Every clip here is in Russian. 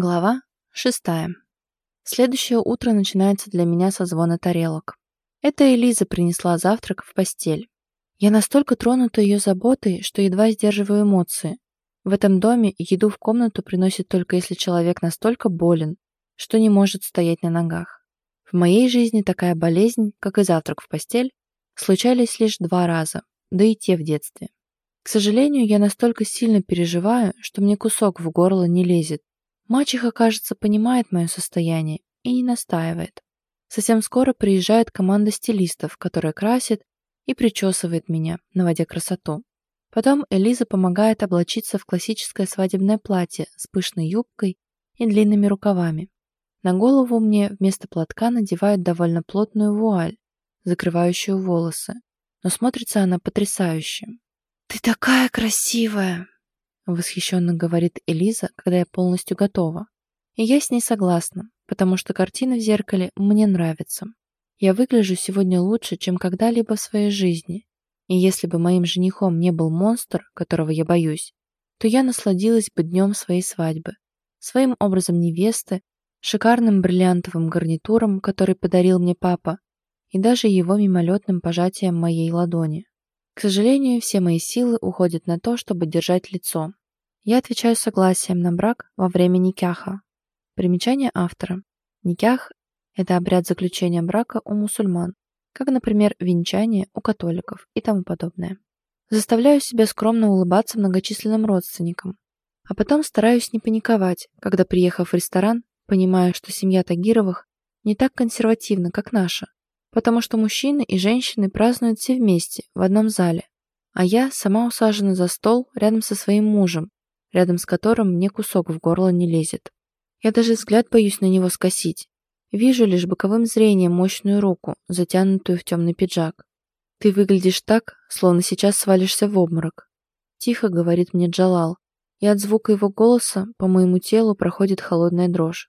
Глава шестая. Следующее утро начинается для меня со звона тарелок. Это Элиза принесла завтрак в постель. Я настолько тронута ее заботой, что едва сдерживаю эмоции. В этом доме еду в комнату приносит только если человек настолько болен, что не может стоять на ногах. В моей жизни такая болезнь, как и завтрак в постель, случались лишь два раза, да и те в детстве. К сожалению, я настолько сильно переживаю, что мне кусок в горло не лезет, Мачеха, кажется, понимает мое состояние и не настаивает. Совсем скоро приезжает команда стилистов, которая красит и причесывает меня, наводя красоту. Потом Элиза помогает облачиться в классическое свадебное платье с пышной юбкой и длинными рукавами. На голову мне вместо платка надевают довольно плотную вуаль, закрывающую волосы, но смотрится она потрясающе. «Ты такая красивая!» Восхищенно говорит Элиза, когда я полностью готова. И я с ней согласна, потому что картина в зеркале мне нравится. Я выгляжу сегодня лучше, чем когда-либо в своей жизни. И если бы моим женихом не был монстр, которого я боюсь, то я насладилась бы днем своей свадьбы, своим образом невесты, шикарным бриллиантовым гарнитуром, который подарил мне папа, и даже его мимолетным пожатием моей ладони. К сожалению, все мои силы уходят на то, чтобы держать лицо, я отвечаю согласием на брак во время никяха. Примечание автора. Никях – это обряд заключения брака у мусульман, как, например, венчание у католиков и тому подобное. Заставляю себя скромно улыбаться многочисленным родственникам, а потом стараюсь не паниковать, когда, приехав в ресторан, понимаю, что семья Тагировых не так консервативна, как наша, потому что мужчины и женщины празднуют все вместе, в одном зале, а я сама усажена за стол рядом со своим мужем, рядом с которым мне кусок в горло не лезет. Я даже взгляд боюсь на него скосить. Вижу лишь боковым зрением мощную руку, затянутую в темный пиджак. «Ты выглядишь так, словно сейчас свалишься в обморок», — тихо говорит мне Джалал, и от звука его голоса по моему телу проходит холодная дрожь.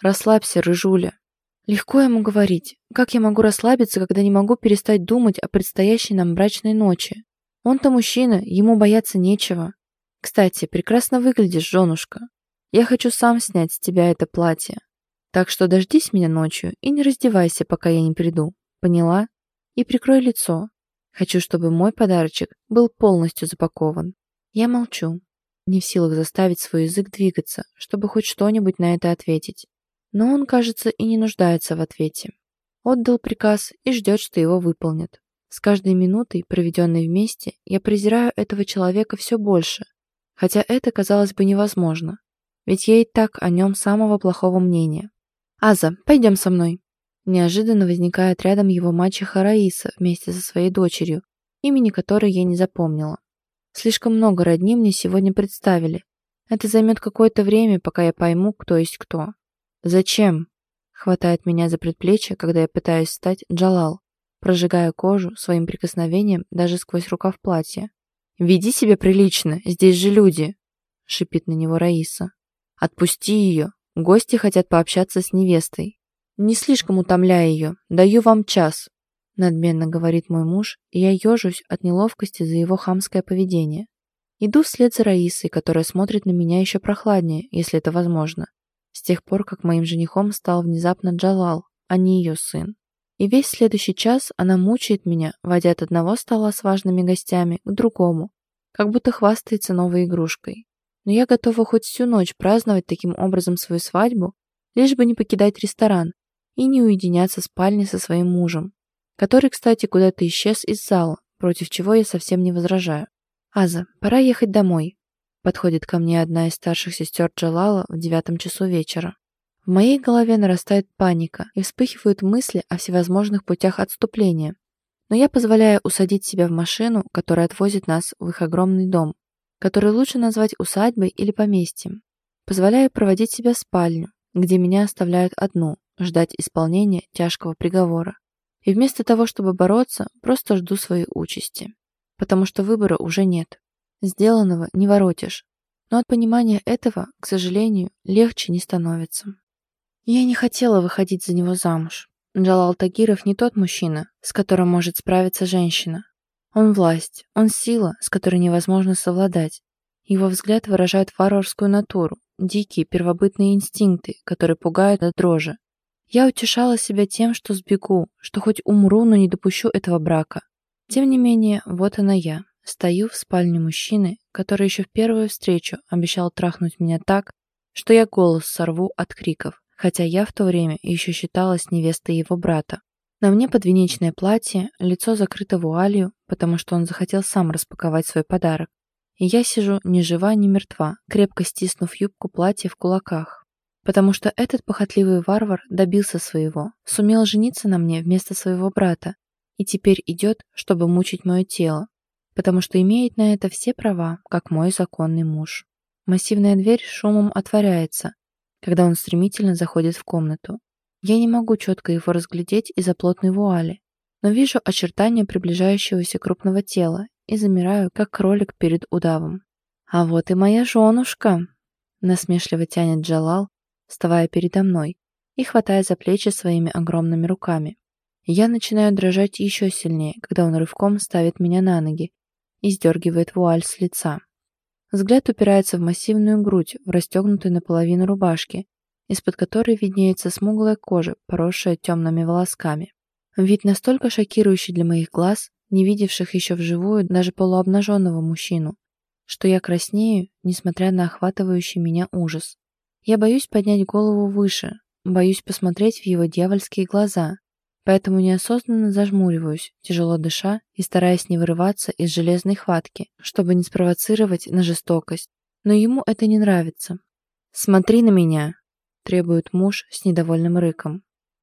«Расслабься, рыжуля». Легко ему говорить. Как я могу расслабиться, когда не могу перестать думать о предстоящей нам брачной ночи? Он-то мужчина, ему бояться нечего. Кстати, прекрасно выглядишь, женушка. Я хочу сам снять с тебя это платье. Так что дождись меня ночью и не раздевайся, пока я не приду. Поняла? И прикрой лицо. Хочу, чтобы мой подарочек был полностью запакован. Я молчу, не в силах заставить свой язык двигаться, чтобы хоть что-нибудь на это ответить. Но он, кажется, и не нуждается в ответе. Отдал приказ и ждет, что его выполнят. С каждой минутой, проведенной вместе, я презираю этого человека все больше, хотя это казалось бы невозможно, ведь я и так о нем самого плохого мнения. «Аза, пойдем со мной». Неожиданно возникает рядом его мачеха Раиса вместе со своей дочерью, имени которой я не запомнила. Слишком много родни мне сегодня представили. Это займет какое-то время, пока я пойму, кто есть кто. «Зачем?» — хватает меня за предплечье, когда я пытаюсь встать Джалал, прожигая кожу своим прикосновением даже сквозь рукав платья. «Веди себя прилично, здесь же люди!» — шипит на него Раиса. «Отпусти ее, гости хотят пообщаться с невестой. Не слишком утомляя ее, даю вам час», — надменно говорит мой муж, и я ежусь от неловкости за его хамское поведение. Иду вслед за Раисой, которая смотрит на меня еще прохладнее, если это возможно, с тех пор, как моим женихом стал внезапно Джалал, а не ее сын. И весь следующий час она мучает меня, водя от одного стола с важными гостями к другому, как будто хвастается новой игрушкой. Но я готова хоть всю ночь праздновать таким образом свою свадьбу, лишь бы не покидать ресторан и не уединяться в спальне со своим мужем, который, кстати, куда-то исчез из зала, против чего я совсем не возражаю. «Аза, пора ехать домой», — подходит ко мне одна из старших сестер Джалала в девятом часу вечера. В моей голове нарастает паника и вспыхивают мысли о всевозможных путях отступления. Но я позволяю усадить себя в машину, которая отвозит нас в их огромный дом, который лучше назвать усадьбой или поместьем. Позволяю проводить себя в спальню, где меня оставляют одну, ждать исполнения тяжкого приговора. И вместо того, чтобы бороться, просто жду своей участи. Потому что выбора уже нет. Сделанного не воротишь. Но от понимания этого, к сожалению, легче не становится. Я не хотела выходить за него замуж. Джалал Тагиров не тот мужчина, с которым может справиться женщина. Он власть, он сила, с которой невозможно совладать. Его взгляд выражает варварскую натуру, дикие первобытные инстинкты, которые пугают до дрожи. Я утешала себя тем, что сбегу, что хоть умру, но не допущу этого брака. Тем не менее, вот она я. Стою в спальне мужчины, который еще в первую встречу обещал трахнуть меня так, что я голос сорву от криков, хотя я в то время еще считалась невестой его брата. На мне подвенечное платье, лицо закрыто вуалью, потому что он захотел сам распаковать свой подарок. И я сижу ни жива, ни мертва, крепко стиснув юбку платья в кулаках. Потому что этот похотливый варвар добился своего, сумел жениться на мне вместо своего брата, и теперь идет, чтобы мучить мое тело, потому что имеет на это все права, как мой законный муж. Массивная дверь шумом отворяется, когда он стремительно заходит в комнату. Я не могу четко его разглядеть из-за плотной вуали, но вижу очертания приближающегося крупного тела и замираю, как кролик перед удавом. «А вот и моя женушка!» насмешливо тянет Джалал, вставая передо мной и хватая за плечи своими огромными руками. Я начинаю дрожать еще сильнее, когда он рывком ставит меня на ноги и сдергивает вуаль с лица. Взгляд упирается в массивную грудь, в расстегнутой наполовину рубашке, из-под которой виднеется смуглая кожа, поросшая темными волосками. Вид настолько шокирующий для моих глаз, не видевших еще вживую даже полуобнаженного мужчину, что я краснею, несмотря на охватывающий меня ужас. Я боюсь поднять голову выше, боюсь посмотреть в его дьявольские глаза, поэтому неосознанно зажмуриваюсь, тяжело дыша и стараясь не вырываться из железной хватки, чтобы не спровоцировать на жестокость. Но ему это не нравится. «Смотри на меня!» – требует муж с недовольным рыком.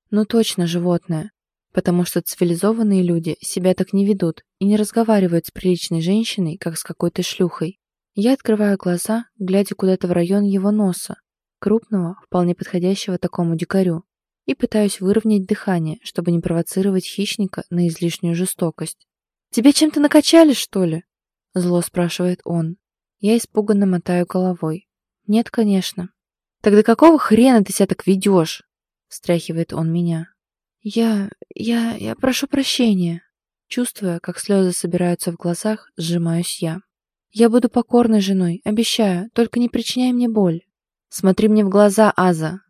«Ну точно, животное, потому что цивилизованные люди себя так не ведут и не разговаривают с приличной женщиной, как с какой-то шлюхой. Я открываю глаза, глядя куда-то в район его носа, крупного, вполне подходящего такому дикарю, и пытаюсь выровнять дыхание, чтобы не провоцировать хищника на излишнюю жестокость. «Тебя чем-то накачали, что ли?» Зло спрашивает он. Я испуганно мотаю головой. «Нет, конечно». «Тогда какого хрена ты себя так ведешь?» Встряхивает он меня. «Я... я... я прошу прощения». Чувствуя, как слезы собираются в глазах, сжимаюсь я. «Я буду покорной женой, обещаю, только не причиняй мне боль». «Смотри мне в глаза, Аза!»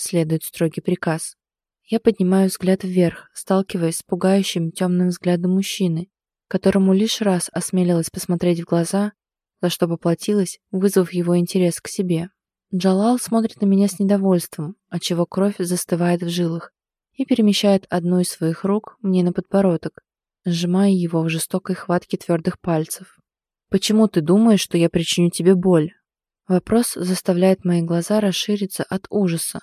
Следует строгий приказ. Я поднимаю взгляд вверх, сталкиваясь с пугающим темным взглядом мужчины, которому лишь раз осмелилась посмотреть в глаза, за что поплатилась, вызвав его интерес к себе. Джалал смотрит на меня с недовольством, отчего кровь застывает в жилах, и перемещает одну из своих рук мне на подбородок, сжимая его в жестокой хватке твердых пальцев. «Почему ты думаешь, что я причиню тебе боль?» Вопрос заставляет мои глаза расшириться от ужаса,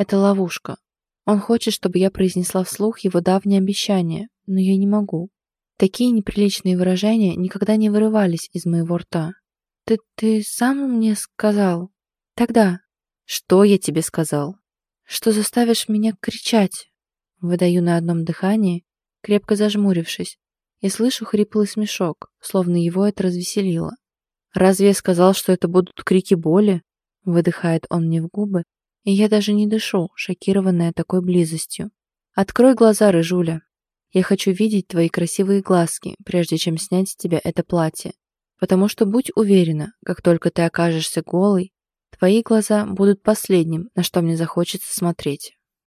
это ловушка. Он хочет, чтобы я произнесла вслух его давнее обещание, но я не могу. Такие неприличные выражения никогда не вырывались из моего рта. Ты, ты сам мне сказал? Тогда. Что я тебе сказал? Что заставишь меня кричать? Выдаю на одном дыхании, крепко зажмурившись, и слышу хриплый смешок, словно его это развеселило. «Разве я сказал, что это будут крики боли?» Выдыхает он мне в губы, и я даже не дышу, шокированная такой близостью. Открой глаза, рыжуля. Я хочу видеть твои красивые глазки, прежде чем снять с тебя это платье. Потому что будь уверена, как только ты окажешься голой, твои глаза будут последним, на что мне захочется смотреть.